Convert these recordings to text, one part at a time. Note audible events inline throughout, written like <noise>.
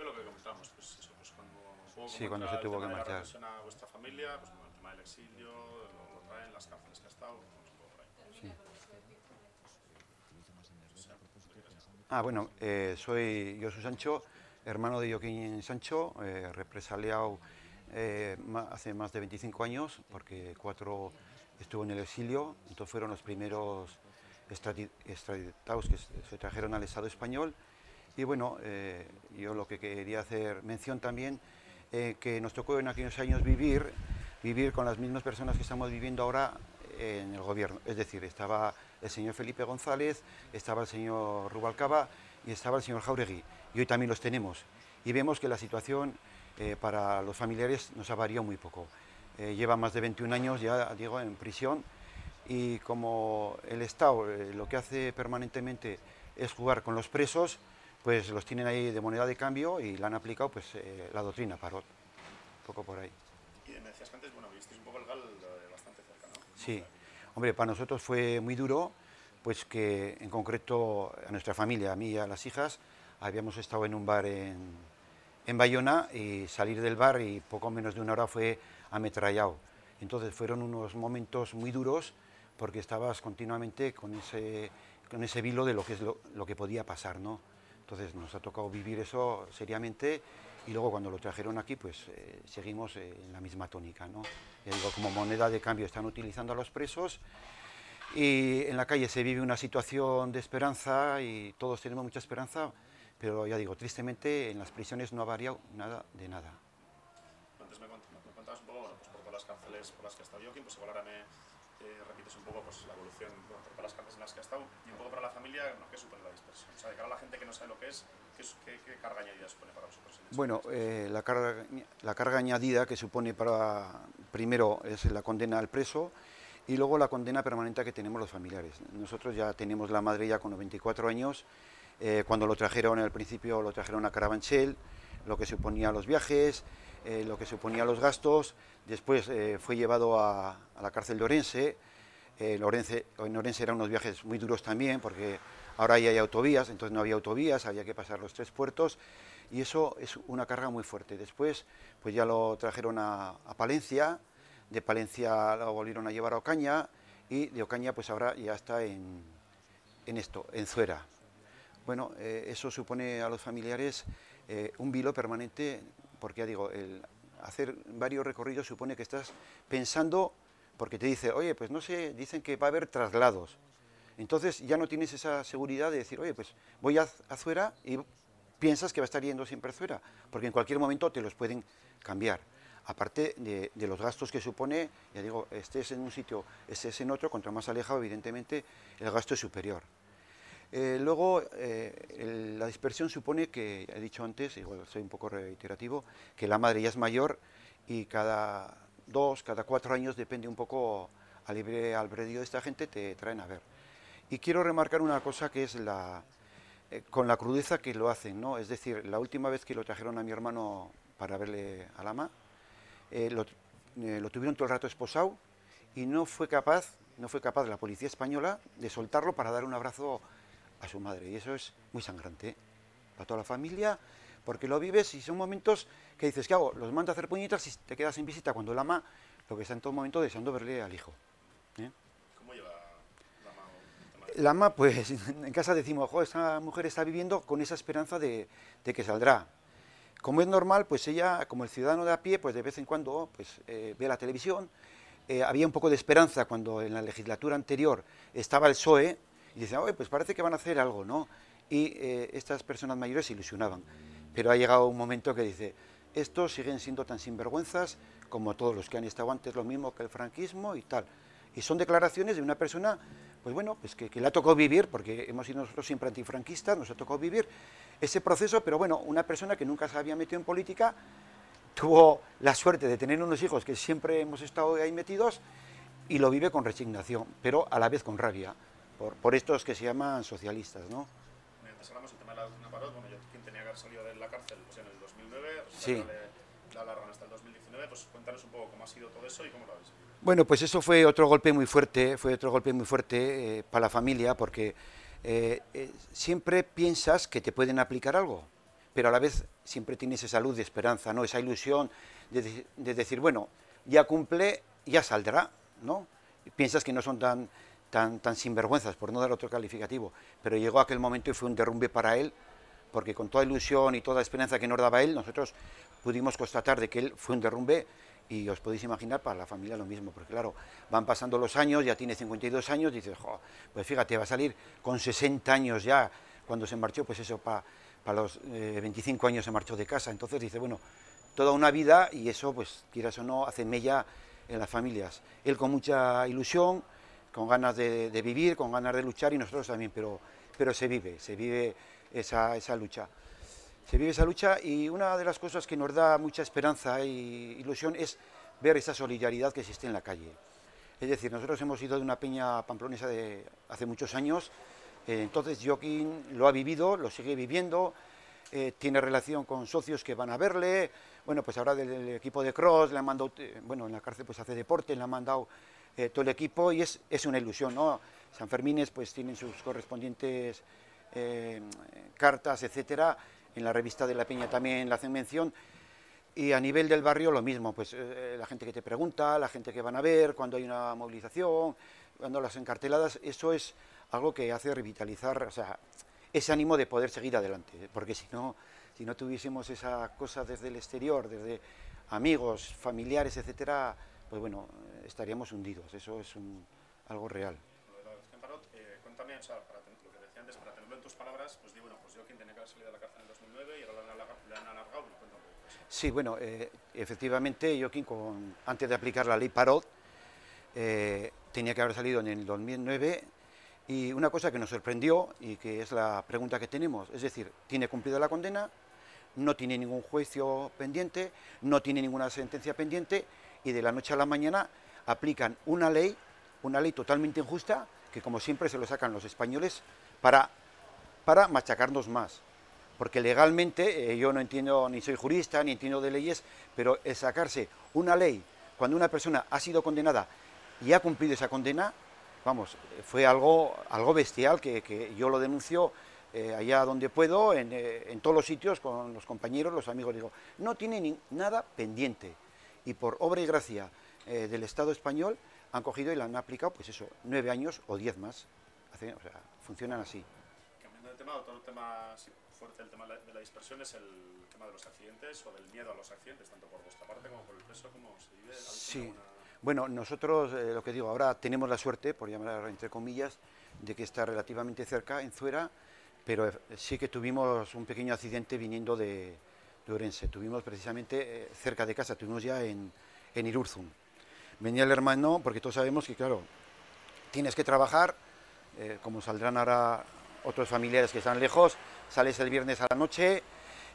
principio lo que comentamos, pues eso, pues cuando, Sí, cuando se tuvo que marchar. a vuestra familia, pues bueno, el tema del exilio, lo, traen, las cárceles que ha estado, pues por ahí. Ah, bueno, eh, soy Josu Sancho, hermano de Joaquín Sancho, eh, represaliado eh, hace más de 25 años, porque cuatro estuvo en el exilio, entonces fueron los primeros extradi- extraditados que se trajeron al Estado español. Y bueno, eh, yo lo que quería hacer mención también, eh, que nos tocó en aquellos años vivir, vivir con las mismas personas que estamos viviendo ahora en el gobierno. Es decir, estaba el señor Felipe González, estaba el señor Rubalcaba y estaba el señor Jauregui. Y hoy también los tenemos. Y vemos que la situación eh, para los familiares nos ha variado muy poco. Eh, lleva más de 21 años ya, digo, en prisión y como el Estado lo que hace permanentemente es jugar con los presos, pues los tienen ahí de moneda de cambio y la han aplicado pues eh, la doctrina Parot. Un poco por ahí. Y me decías que antes, bueno, visteis un poco el GAL bastante cerca, ¿no? Sí, hombre, para nosotros fue muy duro, pues que en concreto a nuestra familia, a mí y a las hijas, habíamos estado en un bar en, en Bayona y salir del bar y poco menos de una hora fue ametrallado. Entonces fueron unos momentos muy duros porque estabas continuamente con ese, con ese vilo de lo que, es lo, lo que podía pasar, ¿no? Entonces nos ha tocado vivir eso seriamente y luego cuando lo trajeron aquí pues eh, seguimos eh, en la misma tónica, ¿no? Digo, como moneda de cambio están utilizando a los presos y en la calle se vive una situación de esperanza y todos tenemos mucha esperanza, pero ya digo, tristemente en las prisiones no ha variado nada de nada. Antes me, cont- me contabas pues por todas las cárceles por las que ha estado Joaquín, pues igual ahora eh, repites un poco pues, la evolución todas las cárceles en las que ha estado y un poco para la familia, bueno, ¿qué supone la dispersión? O sea, de cara a la gente que no sabe lo que es, ¿qué, carga añadida supone para vosotros? Bueno, eh, la, carga, la carga añadida que supone para, primero es la condena al preso y luego la condena permanente que tenemos los familiares. Nosotros ya tenemos la madre ya con 94 años, eh, cuando lo trajeron al principio lo trajeron a Carabanchel, lo que suponía los viajes, eh, lo que suponía los gastos, después eh, fue llevado a, la cárcel de Orense, eh, en Orense, en Orense eran unos viajes muy duros también, porque ahora ya hay autovías, entonces no había autovías, había que pasar los tres puertos, y eso es una carga muy fuerte. Después, pues ya lo trajeron a, a Palencia, de Palencia lo volvieron a llevar a Ocaña, y de Ocaña, pues ahora ya está en, en esto, en Zuera. Bueno, eso supone a los familiares un vilo permanente, porque ya digo, hacer varios recorridos supone que estás pensando, porque te dice, oye, pues no sé, dicen que va a haber traslados. Entonces ya no tienes esa seguridad de decir, oye, pues voy a, a Zuera y piensas que va a estar yendo siempre a Zuera, porque en cualquier momento te los pueden cambiar. Aparte de, de los gastos que supone, ya digo, estés en un sitio, estés en otro, contra más alejado, evidentemente, el gasto es superior. Eh, luego, eh, la dispersión supone que, he dicho antes, igual soy un poco reiterativo, que la madre ya es mayor y cada dos, cada cuatro años, depende un poco a libre albedrío de esta gente, te traen a ver. Y quiero remarcar una cosa que es la, eh, con la crudeza que lo hacen, ¿no? Es decir, la última vez que lo trajeron a mi hermano para verle al ama, lo, lo tuvieron todo el rato esposado y no fue capaz, no fue capaz la policía española de soltarlo para dar un abrazo a su madre. Y eso es muy sangrante ¿eh? para toda la familia, porque lo vives y son momentos que dices, ¿qué hago? Los mando a hacer puñetas y te quedas sin visita cuando el ama lo que está en todo momento deseando verle al hijo. ¿eh? ¿Cómo lleva la de- La ama, pues <laughs> en casa decimos, "Jo, esta mujer está viviendo con esa esperanza de, de que saldrá. Como es normal, pues ella, como el ciudadano de a pie, pues de vez en cuando pues, eh, ve la televisión. Eh, había un poco de esperanza cuando en la legislatura anterior estaba el PSOE y oye, pues parece que van a hacer algo, ¿no? Y eh, estas personas mayores se ilusionaban. Pero ha llegado un momento que dice, estos siguen siendo tan sinvergüenzas como todos los que han estado antes, lo mismo que el franquismo y tal. Y son declaraciones de una persona, pues bueno, pues que, que le ha tocado vivir, porque hemos sido nosotros siempre antifranquistas, nos ha tocado vivir ese proceso, pero bueno, una persona que nunca se había metido en política, tuvo la suerte de tener unos hijos que siempre hemos estado ahí metidos y lo vive con resignación, pero a la vez con rabia, por, por estos que se llaman socialistas, ¿no? Antes hablamos del tema de la doctrina Parot, bueno, yo quien tenía que haber salido de la cárcel pues en el 2009, resulta Sí. le, le alargan hasta el 2019, pues cuéntanos un poco cómo ha sido todo eso y cómo lo habéis vivido. Bueno, pues eso fue otro golpe muy fuerte, fue otro golpe muy fuerte eh, para la familia, porque eh, eh, siempre piensas que te pueden aplicar algo, pero a la vez siempre tienes esa luz de esperanza, ¿no? esa ilusión de, de decir, bueno, ya cumple, ya saldrá, ¿no? piensas que no son tan, tan, tan sinvergüenzas, por no dar otro calificativo, pero llegó aquel momento y fue un derrumbe para él, porque con toda ilusión y toda esperanza que nos daba él, nosotros pudimos constatar de que él fue un derrumbe y os podéis imaginar para la familia lo mismo, porque claro, van pasando los años, ya tiene 52 años, dices, pues fíjate, va a salir con 60 años ya, cuando se marchó, pues eso, para los 25 eh, años se marchó de casa, entonces dice, bueno, toda una vida y eso, pues quieras o no, hace mella en las familias. Él con mucha ilusión, con ganas de, vivir, con ganas de luchar y nosotros también, pero, pero se vive, se vive esa, esa lucha. Se vive esa lucha y una de las cosas que nos da mucha esperanza e ilusión es ver esa solidaridad que existe en la calle. Es decir, nosotros hemos ido de una peña pamplonesa de hace muchos años, eh, entonces Joaquín lo ha vivido, lo sigue viviendo, eh, tiene relación con socios que van a verle, bueno, pues ahora del, equipo de cross, le han mandado, eh, bueno, en la cárcel pues hace deporte, le han mandado eh, todo el equipo y es, es una ilusión, ¿no? San Fermines pues tienen sus correspondientes cartas, etcétera, en la revista de La Peña también la hacen mención, y a nivel del barrio lo mismo, pues la gente que te pregunta, la gente que van a ver, cuando hay una movilización, cuando las encarteladas, eso es algo que hace revitalizar, o sea, ese ánimo de poder seguir adelante, ¿eh? porque si no, si no tuviésemos esa cosa desde el exterior, desde amigos, familiares, etcétera, pues bueno, estaríamos hundidos, eso es un, algo real. Eh, cuéntame, o sea, para lo que decía antes, para tenerlo en tus palabras, pues digo, bueno, pues yo quien tenía que haber salido de la cárcel en el 2009 y ahora le han alargado, cuéntame. Sí, bueno, eh, efectivamente, Joaquín, con, antes de aplicar la ley Parot, eh, tenía que haber salido en el 2009 y una cosa que nos sorprendió y que es la pregunta que tenemos, es decir, tiene cumplida la condena, no tiene ningún juicio pendiente, no tiene ninguna sentencia pendiente y de la noche a la mañana aplican una ley, una ley totalmente injusta, que como siempre se lo sacan los españoles para, para machacarnos más. Porque legalmente, eh, yo no entiendo, ni soy jurista, ni entiendo de leyes, pero es sacarse una ley cuando una persona ha sido condenada y ha cumplido esa condena, vamos, fue algo, algo bestial que, yo lo denuncio eh, allá donde puedo, eh, en, todos los sitios, con los compañeros, los amigos, digo, no tiene nada pendiente. Y por obra y gracia eh, del Estado español han cogido y la han aplicado, pues eso, nueve años o diez más. o sea, funcionan así. Cambiando de tema, otro tema fuerte el tema de la dispersión es el tema de los accidentes o del miedo a los accidentes, tanto por vuestra parte como por el peso, como se vive. Sí. Bueno, nosotros, eh, lo que digo, ahora tenemos la suerte, por llamar entre comillas, de que está relativamente cerca, en Zuera, pero eh, sí que tuvimos un pequeño accidente viniendo de, Tuvimos precisamente eh, cerca de casa, tuvimos ya en, en Irurzun. Venía el hermano, porque todos sabemos que, claro, tienes que trabajar, como saldrán ahora otros familiares que están lejos, sales el viernes a la noche,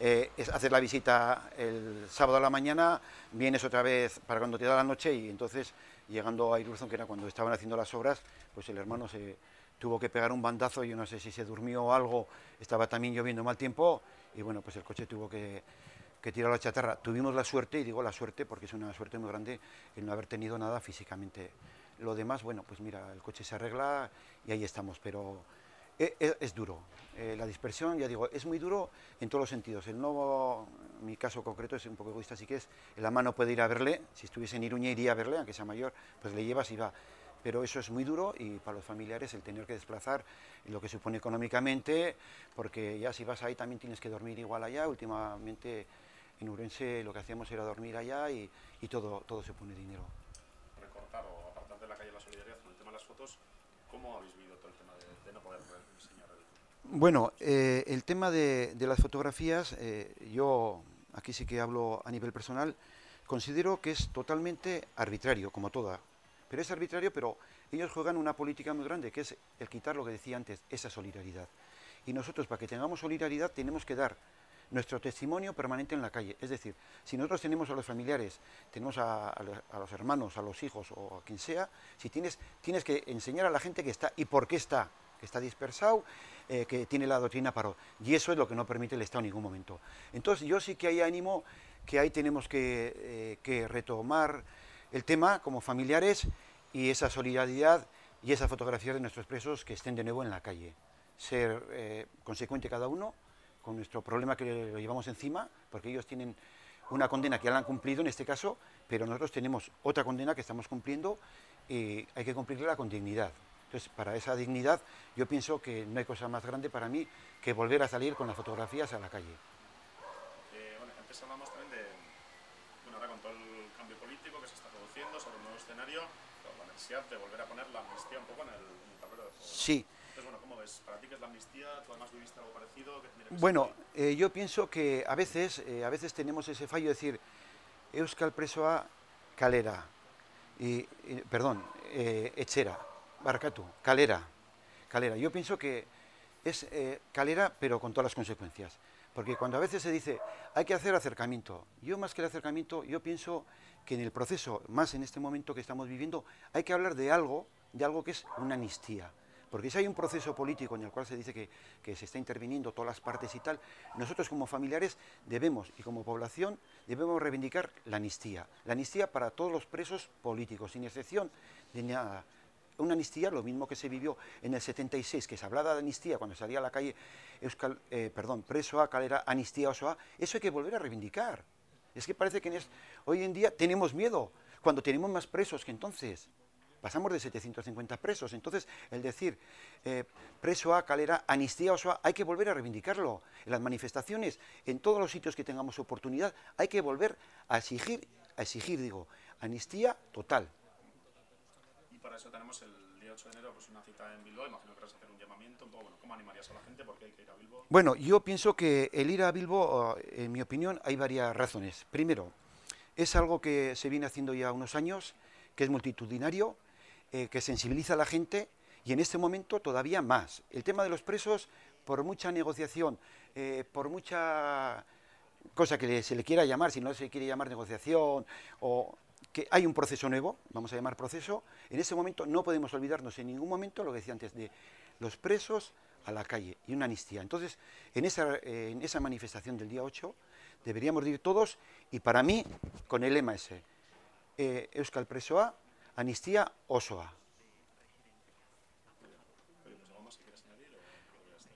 eh, es hacer la visita el sábado a la mañana, vienes otra vez para cuando te da la noche y entonces llegando a Irurzon, que era cuando estaban haciendo las obras, pues el hermano se tuvo que pegar un bandazo, yo no sé si se durmió o algo, estaba también lloviendo mal tiempo y bueno, pues el coche tuvo que, que tirar la chatarra. Tuvimos la suerte, y digo la suerte porque es una suerte muy grande el no haber tenido nada físicamente. Lo demás, bueno, pues mira, el coche se arregla y ahí estamos, pero e, e, es, duro. Eh, la dispersión, ya digo, es muy duro en todos los sentidos. El nuevo, mi caso concreto es un poco egoísta, así que es, la mano puede ir a verle, si estuviese en Iruña iría a verle, aunque sea mayor, pues le llevas y va. Pero eso es muy duro y para los familiares el tener que desplazar lo que supone económicamente, porque ya si vas ahí también tienes que dormir igual allá. Últimamente en Urense lo que hacíamos era dormir allá y, y todo, todo se pone dinero. Recortar o apartar de la calle la solidaridad con el tema de las fotos, ¿cómo habéis vivido todo el tema de, no poder enseñar el... Bueno, eh, el tema de, las fotografías, eh, yo aquí sí que hablo a nivel personal, considero que es totalmente arbitrario, como toda. Pero es arbitrario, pero ellos juegan una política muy grande, que es el quitar lo que decía antes, esa solidaridad. Y nosotros, para que tengamos solidaridad, tenemos que dar nuestro testimonio permanente en la calle. Es decir, si nosotros tenemos a los familiares, tenemos a, los hermanos, a los hijos o a quien sea, si tienes, tienes que enseñar a la gente que está y por qué está, que está dispersado, eh, que tiene la doctrina paro. Y eso es lo que no permite el Estado en ningún momento. Entonces yo sí que hay ánimo que ahí tenemos que, eh, que retomar el tema como familiares y esa solidaridad y esa fotografía de nuestros presos que estén de nuevo en la calle. Ser eh, consecuente cada uno con nuestro problema que lo llevamos encima, porque ellos tienen una condena que ya la han cumplido en este caso, pero nosotros tenemos otra condena que estamos cumpliendo y hay que cumplirla con dignidad. Entonces, para esa dignidad, yo pienso que no hay cosa más grande para mí que volver a salir con las fotografías a la calle. Eh, bueno, también de, bueno, ahora con todo el cambio político que se está produciendo sobre un nuevo escenario, la necesidad de volver a poner la amnistía un poco en el, en el tablero de juego. Sí. Entonces, bueno, ¿cómo ves? ¿Para ti qué es la amnistía? ¿Tú además viviste algo parecido? ¿Qué que Bueno, eh, yo pienso que a veces, eh, a veces tenemos ese fallo de decir Euskal presoa kalera, y, y- perdón, eh, etxera, barkatu, calera, calera. Yo pienso que es eh, calera, pero con todas las consecuencias. Porque cuando a veces se dice hay que hacer acercamiento, yo más que el acercamiento, yo pienso que en el proceso, más en este momento que estamos viviendo, hay que hablar de algo, de algo que es una amnistía. Porque si hay un proceso político en el cual se dice que, que se está interviniendo todas las partes y tal, nosotros como familiares debemos, y como población, debemos reivindicar la amnistía. La amnistía para todos los presos políticos, sin excepción de nada. Una amnistía, lo mismo que se vivió en el 76, que se hablaba de amnistía cuando salía a la calle, Euskal, eh, perdón, presoa, calera, amnistía osoa, eso hay que volver a reivindicar. Es que parece que hoy en día tenemos miedo, cuando tenemos más presos que entonces. Pasamos de 750 presos. Entonces, el decir eh, preso a calera, amnistía osoa, hay que volver a reivindicarlo. En las manifestaciones, en todos los sitios que tengamos oportunidad, hay que volver a exigir, a exigir, digo, amnistía total. Y para eso tenemos el día 8 de enero pues una cita en Bilbao, imagino que vas a hacer un llamamiento, bueno, ¿cómo animarías a la gente? ¿Por qué hay que ir a Bilbao? Bueno, yo pienso que el ir a Bilbo, eh, en mi opinión, hay varias razones. Primero, es algo que se viene haciendo ya unos años, que es multitudinario, eh, que sensibiliza a la gente y en este momento todavía más. El tema de los presos, por mucha negociación, eh, por mucha cosa que se le quiera llamar, si no se quiere llamar negociación, o que hay un proceso nuevo, vamos a llamar proceso, en ese momento no podemos olvidarnos en ningún momento, lo que decía antes, de los presos a la calle y una amnistía. Entonces, en esa, en esa manifestación del día 8 deberíamos de ir todos y para mí, con el lema ese, eh, Euskal Presoa, amnistía osoa.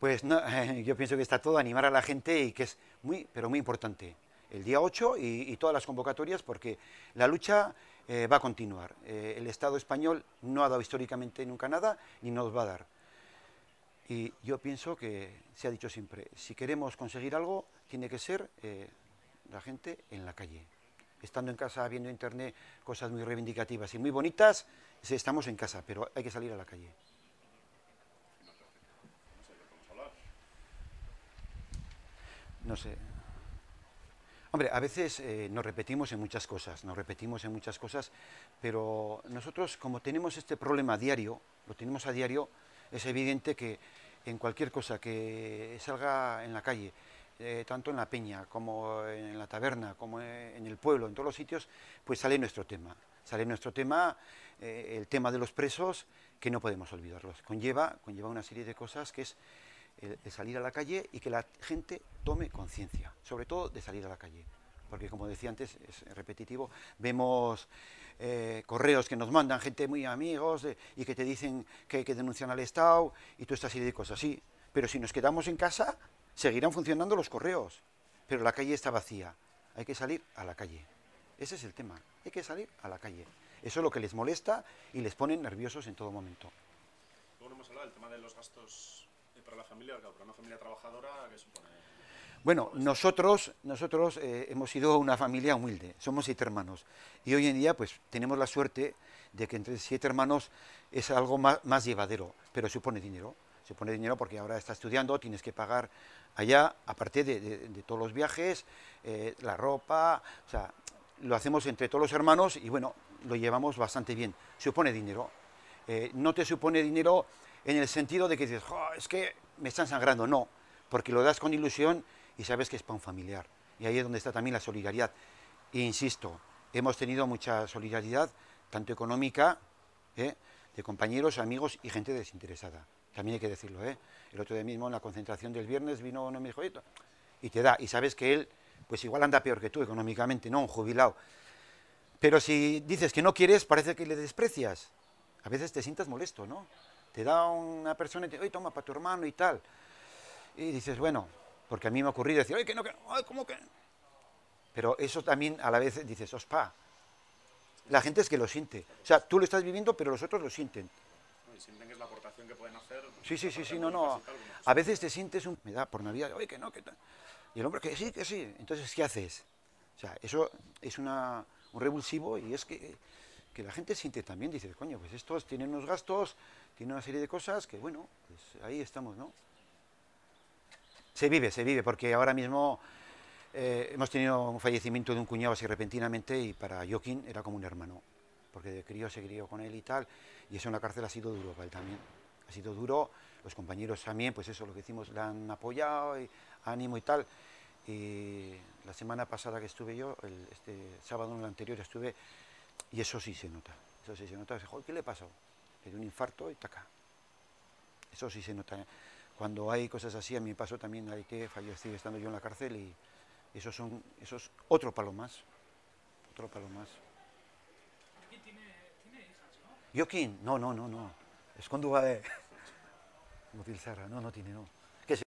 Pues no, <laughs> yo pienso que está todo animar a la gente y que es muy, pero muy importante. El día 8 y, todas las convocatorias porque la lucha eh, va a continuar. Eh, el Estado español no ha dado históricamente nunca nada ni nos va a dar. Y yo pienso que se ha dicho siempre, si queremos conseguir algo, tiene que ser eh, la gente en la calle. Estando en casa, viendo internet, cosas muy reivindicativas y muy bonitas, estamos en casa, pero hay que salir a la calle. No sé de qué podemos hablar. No sé. Hombre, a veces eh, nos repetimos en muchas cosas, nos repetimos en muchas cosas, pero nosotros como tenemos este problema diario, lo tenemos a diario, es evidente que en cualquier cosa que salga en la calle, eh, tanto en la peña como en la taberna, como en el pueblo, en todos los sitios, pues sale nuestro tema. Sale nuestro tema, eh, el tema de los presos, que no podemos olvidarlos. Conlleva, conlleva una serie de cosas que es el, el salir a la calle y que la gente tome conciencia, sobre todo de salir a la calle. Porque como decía antes, es repetitivo, vemos eh, correos que nos mandan gente muy amigos de- y que te dicen que hay que denunciar al Estado y toda esta serie de cosas. Sí, pero si nos quedamos en casa, seguirán funcionando los correos, pero la calle está vacía. Hay que salir a la calle. Ese es el tema. Hay que salir a la calle. Eso es lo que les molesta y les pone nerviosos en todo momento. Luego hemos hablado del tema de los gastos eh, la familia, trabajadora, ¿qué supone? Bueno, nosotros, nosotros eh, hemos sido una familia humilde, somos siete hermanos. Y hoy en día pues tenemos la suerte de que entre siete hermanos es algo más, más llevadero, pero supone dinero, supone dinero porque ahora está estudiando, tienes que pagar allá, aparte de, de- de todos los viajes, eh, la ropa, o sea, lo hacemos entre todos los hermanos y bueno, lo llevamos bastante bien, supone dinero, eh, no te supone dinero en el sentido de que dices, "Jo, es que me están sangrando, no, porque lo das con ilusión y sabes que es para un familiar. Y ahí es donde está también la solidaridad. E insisto, hemos tenido mucha solidaridad, tanto económica, ¿eh? de compañeros, amigos y gente desinteresada. También hay que decirlo. ¿eh? El otro día mismo en la concentración del viernes vino uno y me dijo, "Oye, y te da, y sabes que él, pues igual anda peor que tú económicamente, no, un jubilado. Pero si dices que no quieres, parece que le desprecias. A veces te sientas molesto, ¿no? Te da una persona y te oye, toma para tu hermano y tal. Y dices, bueno, Porque a mí me ha ocurrido decir, ay, que no, que no, ay, ¿cómo que? Pero eso también a la vez dices, ospa. La gente es que lo siente. O sea, tú lo estás viviendo, pero los otros lo sienten. ¿no? Y sienten que es la aportación que pueden hacer. Sí, sí, sí, sí, no, no. A veces te sientes un... Me da por Navidad, oye, que no, que tal. Y el hombre, que sí, que sí. Entonces, ¿qué haces? O sea, eso es una, un revulsivo y es que, que la gente siente también, dice, coño, pues estos tienen unos gastos, tienen una serie de cosas que, bueno, pues ahí estamos, ¿no? Se vive, se vive, porque ahora mismo eh, hemos tenido un fallecimiento de un cuñado así repentinamente y para Joaquín era como un hermano, porque de crío se crió con él y tal, y eso en la cárcel ha sido duro para él también. Ha sido duro, los compañeros también, pues eso, lo que decimos, le han apoyado, y ánimo y tal. Y la semana pasada que estuve yo, el, este sábado en el anterior estuve, y eso sí se nota, eso sí se nota. Dice, "Joder, ¿qué le pasó? Le dio un infarto y taca. Eso sí se nota. Cuando hay cosas así, a mí me pasó también, hay que fallecí estando yo en la cárcel y eso, son, eso es otro palo más. Otro palo más. Tiene, tiene hijas, ¿no? Joaquín, no, no, no, no. Es cuando va de... <laughs> Serra, no, no tiene, no.